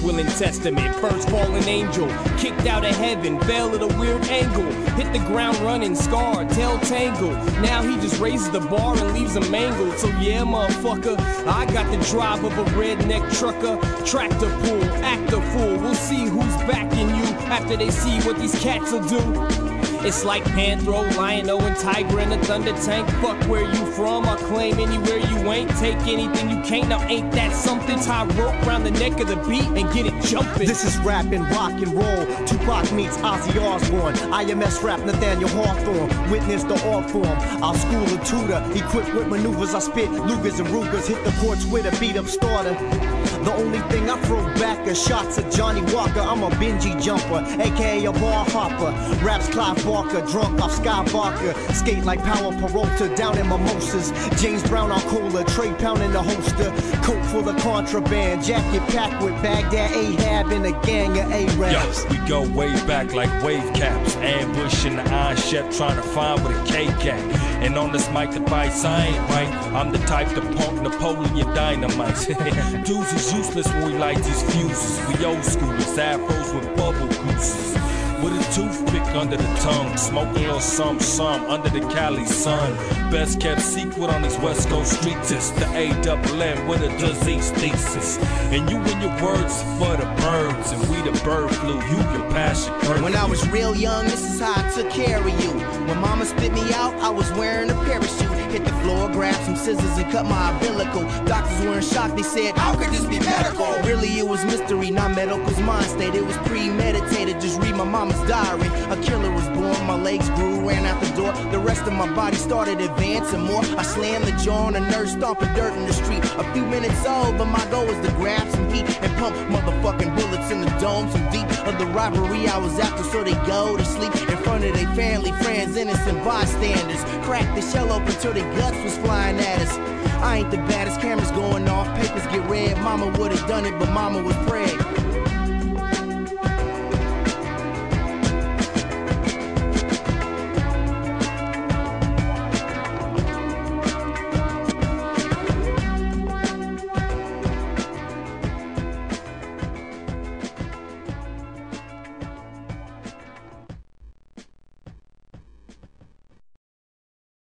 will and testament. First fallen angel, kicked out of heaven, fell at a weird angle. Hit the ground running, scarred, tail tangled. Now he just raises the bar and leaves him mangled. So yeah, motherfucker, I got the drive of a redneck trucker. Tractor pull, act a fool. We'll see who's backing you after they see what these cats will do. It's like Panthro, Lion-O, and Tygra in a Thunder Tank. Fuck where you from, I claim anywhere you ain't. Take anything you can't, now ain't that something? Tie rope around the neck of the beat and get it jumping. This is rap and rock and roll. Tupac meets Ozzy Osbourne. IMS rap Nathaniel Hawthorne. Witness the art form. I'll school a tutor. Equipped with maneuvers, I spit Lugers and Rugers. Hit the courts with a beat up starter. The only thing I throw back are shots of Johnnie Walker. I'm a Benji jumper, aka a bar hopper. Raps Clive Barker, drunk off Sky Barker. Skate like Powell Peralta down in mimosas. James Brown on cola, Trey Pound in the holster. Coat full of contraband, jacket packed with Baghdad Ahab and a gang of Arabs. Yo, we go way back like wave caps. Ambush in the iron chef trying to find with a K cat. And on this mic, bites, I ain't right. I'm the type to punk Napoleon dynamite. Dudes is useless when we light these fuses. We old schoolers, afros with bubble gooses. With a toothpick under the tongue, a little some some under the Cali sun. Best kept secret on these West Coast streets is the A double M with a disease thesis. And you and your words for the birds, and we the bird flu. You your curfew. When I was real young, this is how I took care of you. When mama spit me out, I was wearing a parachute. Hit the floor, grabbed some scissors, and cut my umbilical. Doctors were in shock, they said, How could this be medical? Really, it was mystery, not medical's mind state. It was premeditated, just read my mama's diary. A killer was born, my legs grew, ran out the door. The rest of my body started advancing more. I slammed the jaw on a nurse, stomping dirt in the street. A few minutes old, but my goal was to grab some heat and pump motherfucking bullets in the dome. Some deep of the robbery I was after, so they go to sleep in front of their family, friends, innocent bystanders. Crack the shell open till their guts was flying at us. I ain't the baddest, cameras going off, papers get red. Mama would've done it, but mama was preg.